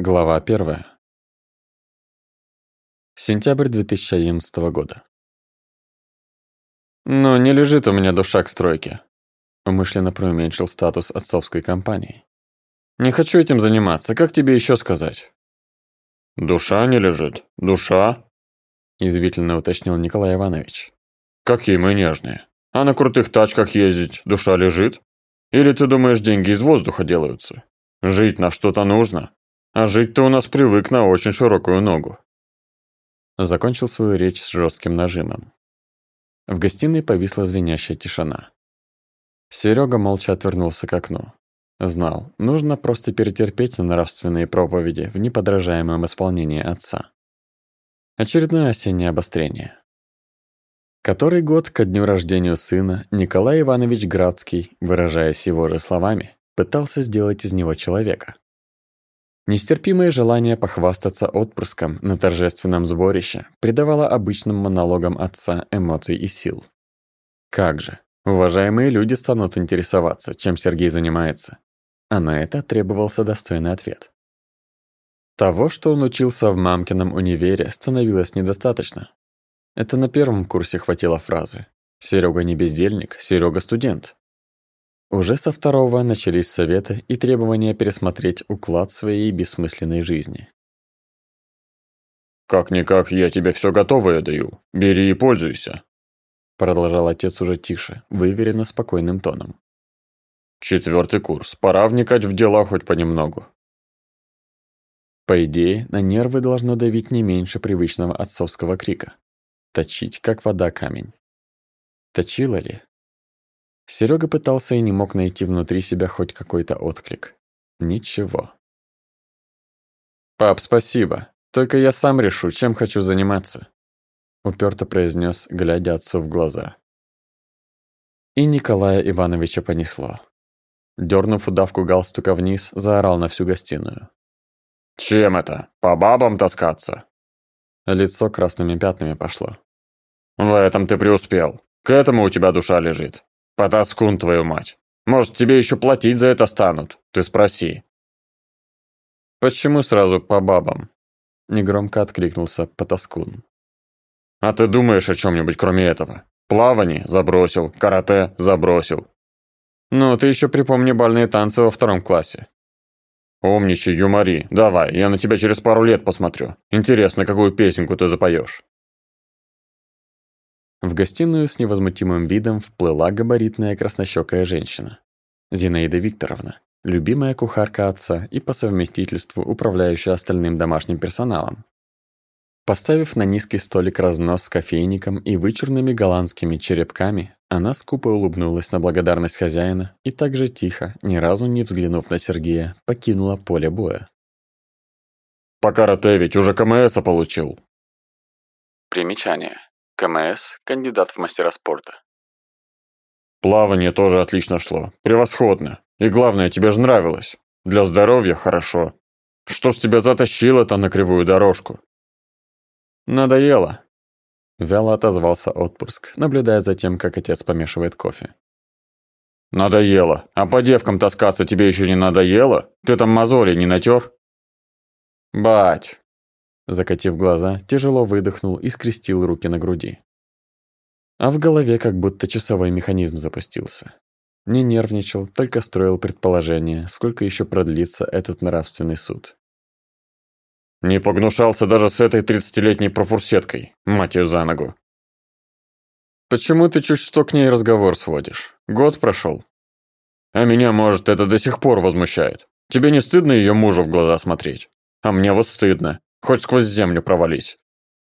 Глава 1. Сентябрь 2011 года. «Ну, не лежит у меня душа к стройке», — умышленно преуменьшил статус отцовской компании. «Не хочу этим заниматься, как тебе еще сказать?» «Душа не лежит? Душа?» — извительно уточнил Николай Иванович. «Какие мы нежные. А на крутых тачках ездить душа лежит? Или ты думаешь, деньги из воздуха делаются? Жить на что-то нужно, а жить-то у нас привык на очень широкую ногу. Закончил свою речь с жестким нажимом. В гостиной повисла звенящая тишина. Серега молча отвернулся к окну. Знал, нужно просто перетерпеть нравственные проповеди в неподражаемом исполнении отца. Очередное осеннее обострение. Который год ко дню рождения сына Николай Иванович Градский, выражаясь его же словами, пытался сделать из него человека. Нестерпимое желание похвастаться отпрыском на торжественном сборище придавало обычным монологам отца эмоций и сил. Как же, уважаемые люди станут интересоваться, чем Сергей занимается. А на это требовался достойный ответ. Того, что он учился в мамкином универе, становилось недостаточно. Это на первом курсе хватило фразы. Серега не бездельник, Серега студент. Уже со второго начались советы и требования пересмотреть уклад своей бессмысленной жизни. «Как-никак, я тебе все готовое даю. Бери и пользуйся», продолжал отец уже тише, выверенно спокойным тоном. «Четвертый курс. Пора вникать в дела хоть понемногу». По идее, на нервы должно давить не меньше привычного отцовского крика. Точить, как вода камень. Точило ли? Серега пытался и не мог найти внутри себя хоть какой-то отклик. Ничего. «Пап, спасибо. Только я сам решу, чем хочу заниматься», — уперто произнес, глядя отцу в глаза. И Николая Ивановича понесло. Дернув удавку галстука вниз, заорал на всю гостиную. «Чем это? По бабам таскаться?» Лицо красными пятнами пошло. «В этом ты преуспел. К этому у тебя душа лежит. Потаскун, твою мать. Может, тебе еще платить за это станут? Ты спроси. Почему сразу по бабам? Негромко откликнулся Потаскун. А ты думаешь о чем-нибудь кроме этого? Плавание забросил, карате забросил. Ну, ты еще припомни бальные танцы во втором классе. Умничай, юмори. Давай, я на тебя через пару лет посмотрю. Интересно, какую песенку ты запоешь. В гостиную с невозмутимым видом вплыла габаритная краснощекая женщина. Зинаида Викторовна, любимая кухарка отца и по совместительству управляющая остальным домашним персоналом. Поставив на низкий столик разнос с кофейником и вычурными голландскими черепками, она скупо улыбнулась на благодарность хозяина и также тихо, ни разу не взглянув на Сергея, покинула поле боя. «По карате ведь уже КМСа получил!» Примечание. КМС, кандидат в мастера спорта. Плавание тоже отлично шло. Превосходно. И главное, тебе же нравилось. Для здоровья хорошо. Что ж тебя затащило-то на кривую дорожку? Надоело. Вяло отозвался отпуск, наблюдая за тем, как отец помешивает кофе. Надоело. А по девкам таскаться тебе еще не надоело? Ты там мозоли не натер? Бать, Закатив глаза, тяжело выдохнул и скрестил руки на груди. А в голове как будто часовой механизм запустился. Не нервничал, только строил предположение, сколько еще продлится этот нравственный суд. «Не погнушался даже с этой тридцатилетней профурсеткой, мать ее за ногу!» «Почему ты чуть что к ней разговор сводишь? Год прошел?» «А меня, может, это до сих пор возмущает. Тебе не стыдно ее мужу в глаза смотреть? А мне вот стыдно. Хоть сквозь землю провались.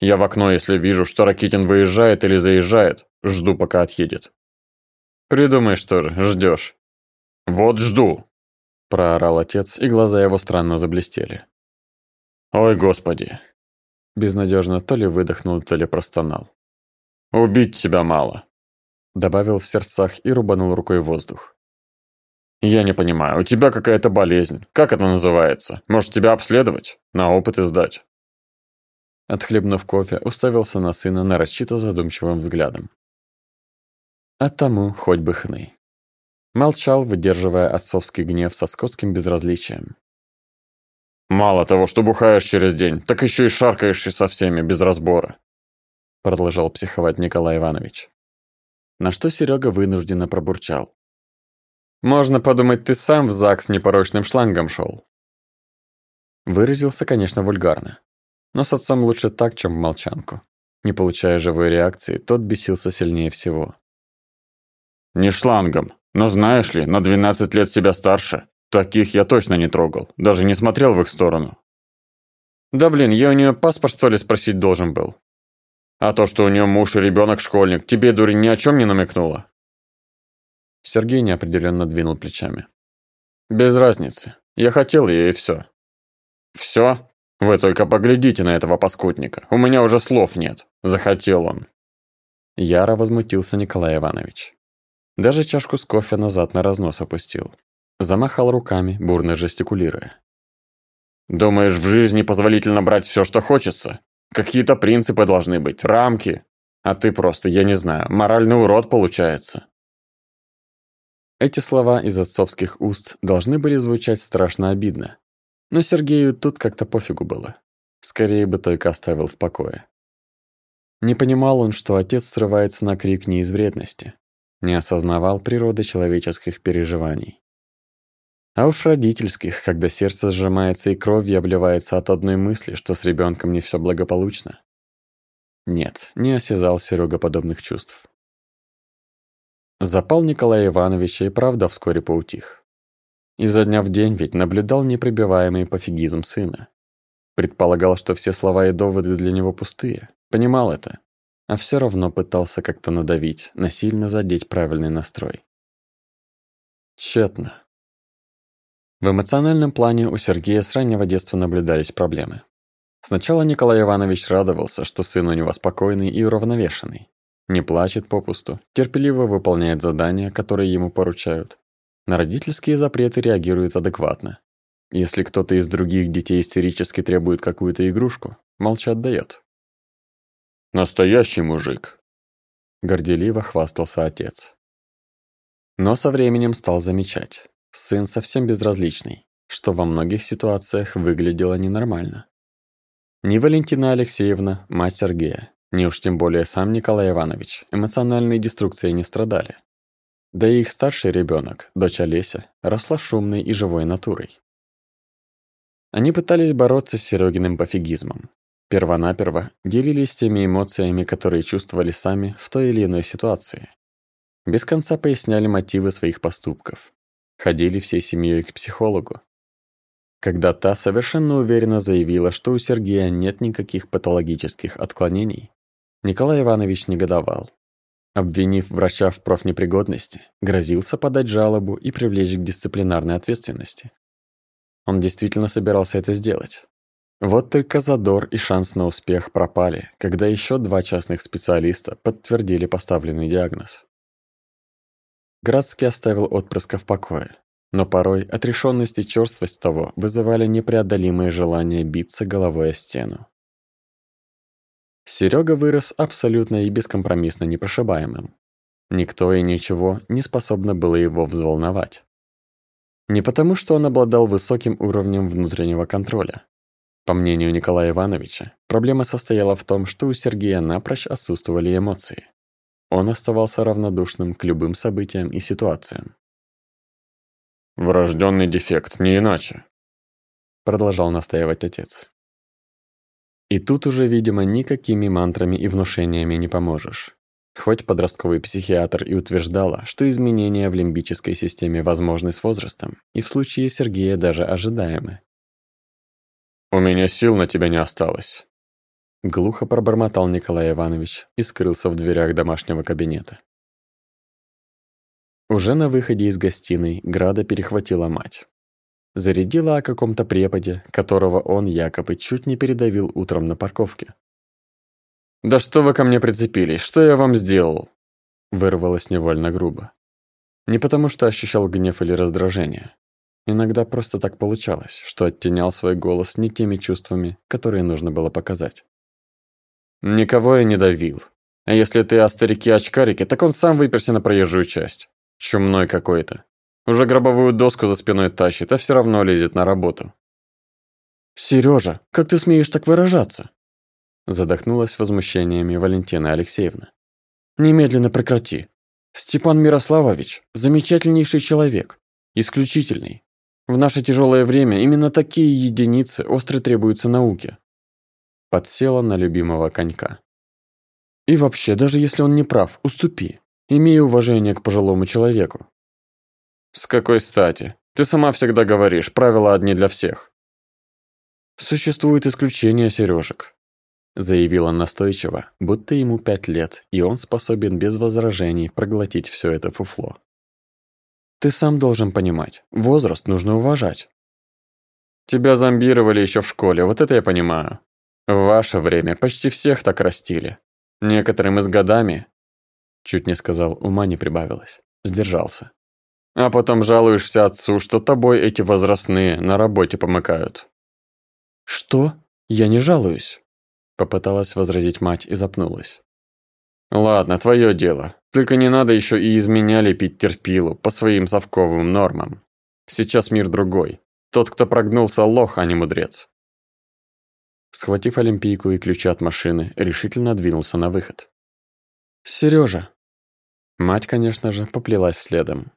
Я в окно, если вижу, что Ракитин выезжает или заезжает, жду, пока отъедет. Придумай, что же, ждешь. Вот жду, проорал отец, и глаза его странно заблестели. Ой, господи. Безнадежно то ли выдохнул, то ли простонал. Убить тебя мало, добавил в сердцах и рубанул рукой воздух. «Я не понимаю, у тебя какая-то болезнь. Как это называется? Может, тебя обследовать? На опыты сдать?» Отхлебнув кофе, уставился на сына нарочито задумчивым взглядом. А тому хоть бы хны. Молчал, выдерживая отцовский гнев со скотским безразличием. Мало того, что бухаешь через день, так еще и шаркаешься со всеми без разбора. Продолжал психовать Николай Иванович. На что Серега вынужденно пробурчал. Можно подумать, ты сам в ЗАГС непорочным шлангом шел. Выразился, конечно, вульгарно. Но с отцом лучше так, чем в молчанку. Не получая живой реакции, тот бесился сильнее всего. «Не шлангом, но знаешь ли, на 12 лет себя старше. Таких я точно не трогал, даже не смотрел в их сторону». «Да блин, я у нее паспорт что ли спросить должен был?» «А то, что у нее муж и ребенок школьник, тебе, дурень, ни о чем не намекнуло?» Сергей неопределенно двинул плечами. «Без разницы. Я хотел ее и все. «Все? Вы только поглядите на этого паскудника. У меня уже слов нет. Захотел он». Яро возмутился Николай Иванович. Даже чашку с кофе назад на разнос опустил. Замахал руками, бурно жестикулируя. «Думаешь, в жизни позволительно брать все, что хочется? Какие-то принципы должны быть, рамки. А ты просто, я не знаю, моральный урод получается». Эти слова из отцовских уст должны были звучать страшно обидно. Но Сергею тут как-то пофигу было. Скорее бы только оставил в покое. Не понимал он, что отец срывается на крик не из вредности. Не осознавал природы человеческих переживаний. А уж родительских, когда сердце сжимается и кровью обливается от одной мысли, что с ребенком не все благополучно. Нет, не осязал Серега подобных чувств. Запал Николая Ивановича и правда вскоре поутих. Изо дня в день ведь наблюдал непробиваемый пофигизм сына. Предполагал, что все слова и доводы для него пустые. Понимал это. А все равно пытался как-то надавить, насильно задеть правильный настрой. Тщетно. В эмоциональном плане у Сергея с раннего детства наблюдались проблемы. Сначала Николай Иванович радовался, что сын у него спокойный и уравновешенный. Не плачет попусту, терпеливо выполняет задания, которые ему поручают, на родительские запреты реагирует адекватно. Если кто-то из других детей истерически требует какую-то игрушку, молча отдает. «Настоящий мужик», – горделиво хвастался отец. Но со временем стал замечать, сын совсем безразличный, что во многих ситуациях выглядело ненормально. Ни Валентина Алексеевна, мать Сергея, ни уж тем более сам Николай Иванович эмоциональной деструкцией не страдали. Да и их старший ребенок, дочь Олеся, росла шумной и живой натурой. Они пытались бороться с Серегиным пофигизмом. Первонаперво делились теми эмоциями, которые чувствовали сами в той или иной ситуации. Без конца поясняли мотивы своих поступков. Ходили всей семьей к психологу. Когда та совершенно уверенно заявила, что у Сергея нет никаких патологических отклонений, Николай Иванович негодовал. Обвинив врача в профнепригодности, грозился подать жалобу и привлечь к дисциплинарной ответственности. Он действительно собирался это сделать. Вот только задор и шанс на успех пропали, когда еще два частных специалиста подтвердили поставленный диагноз. Градский оставил отпрыска в покое, но порой отрешенность и черствость того вызывали непреодолимое желание биться головой о стену. Серега вырос абсолютно и бескомпромиссно непрошибаемым. Никто и ничего не способно было его взволновать. Не потому, что он обладал высоким уровнем внутреннего контроля. По мнению Николая Ивановича, проблема состояла в том, что у Сергея напрочь отсутствовали эмоции. Он оставался равнодушным к любым событиям и ситуациям. «Врожденный дефект, не иначе», — продолжал настаивать отец. И тут уже, видимо, никакими мантрами и внушениями не поможешь. Хоть подростковый психиатр и утверждала, что изменения в лимбической системе возможны с возрастом, и в случае Сергея даже ожидаемы. «У меня сил на тебя не осталось», — глухо пробормотал Николай Иванович и скрылся в дверях домашнего кабинета. Уже на выходе из гостиной Града перехватила мать. Зарядила о каком-то преподе, которого он якобы чуть не передавил утром на парковке. «Да что вы ко мне прицепились? Что я вам сделал?» Вырвалось невольно грубо. Не потому что ощущал гнев или раздражение. Иногда просто так получалось, что оттенял свой голос не теми чувствами, которые нужно было показать. «Никого я не давил. А если ты о старике-очкарике, так он сам выперся на проезжую часть. Чумной какой-то. Уже гробовую доску за спиной тащит, а все равно лезет на работу. Сережа, как ты смеешь так выражаться? Задохнулась возмущениями Валентина Алексеевна. Немедленно прекрати. Степан Мирославович – замечательнейший человек, исключительный. В наше тяжелое время именно такие единицы остро требуются науке. Подсела на любимого конька. И вообще, даже если он не прав, уступи. Имей уважение к пожилому человеку. С какой стати? Ты сама всегда говоришь, правила одни для всех. Существует исключение, Сережек, заявила настойчиво, будто ему пять лет, и он способен без возражений проглотить все это фуфло. Ты сам должен понимать, возраст нужно уважать. Тебя зомбировали еще в школе, вот это я понимаю. В ваше время почти всех так растили. Некоторым из годами, чуть не сказал, ума не прибавилось, сдержался. А потом жалуешься отцу, что тобой эти возрастные на работе помыкают. Что? Я не жалуюсь. Попыталась возразить мать и запнулась. Ладно, твое дело. Только не надо еще и из меня лепить терпилу по своим совковым нормам. Сейчас мир другой. Тот, кто прогнулся, лох, а не мудрец. Схватив Олимпийку и ключи от машины, решительно двинулся на выход. Сережа. Мать, конечно же, поплелась следом.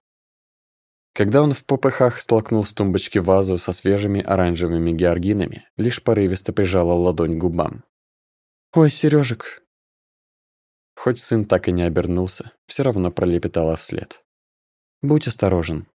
Когда он в попыхах столкнул с тумбочки вазу со свежими оранжевыми георгинами, лишь порывисто прижала ладонь к губам. «Ой, Сережек, Хоть сын так и не обернулся, все равно пролепетала вслед. «Будь осторожен,